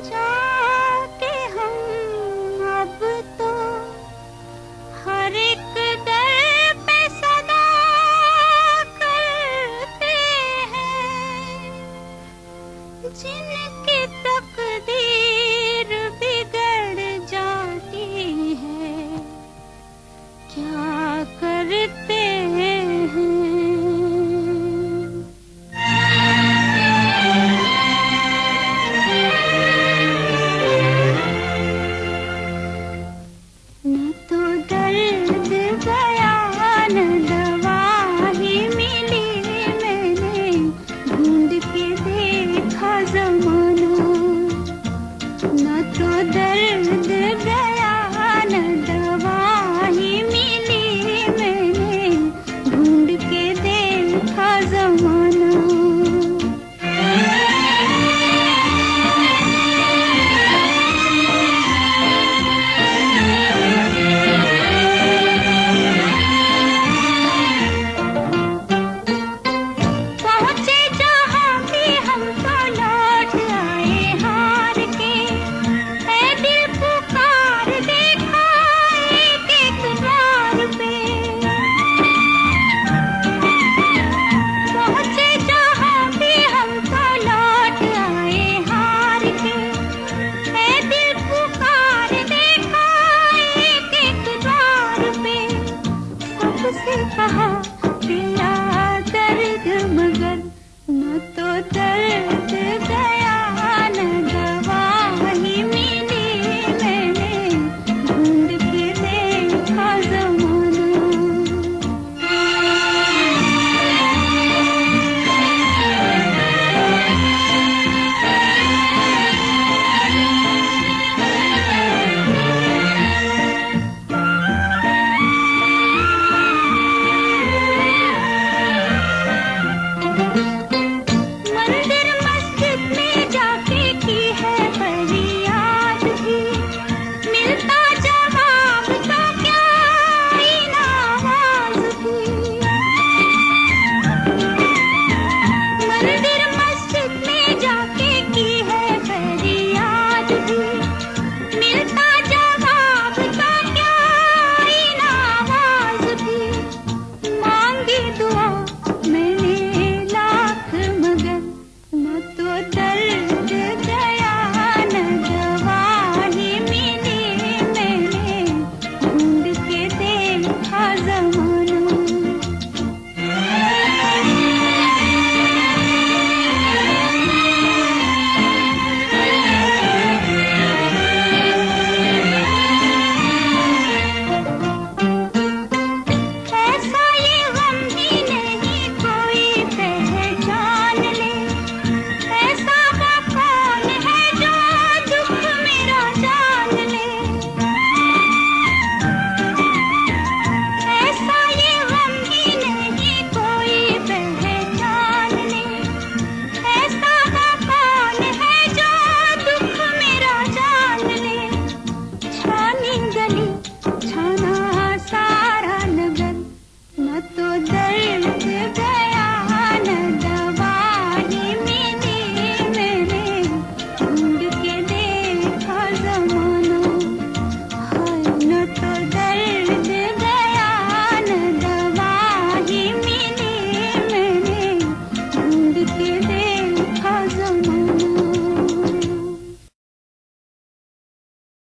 जाके हम अब तो हर एक दर पे सदा करते हैं। जिनकी तकदीर बिगड़ जाती है, क्या कहा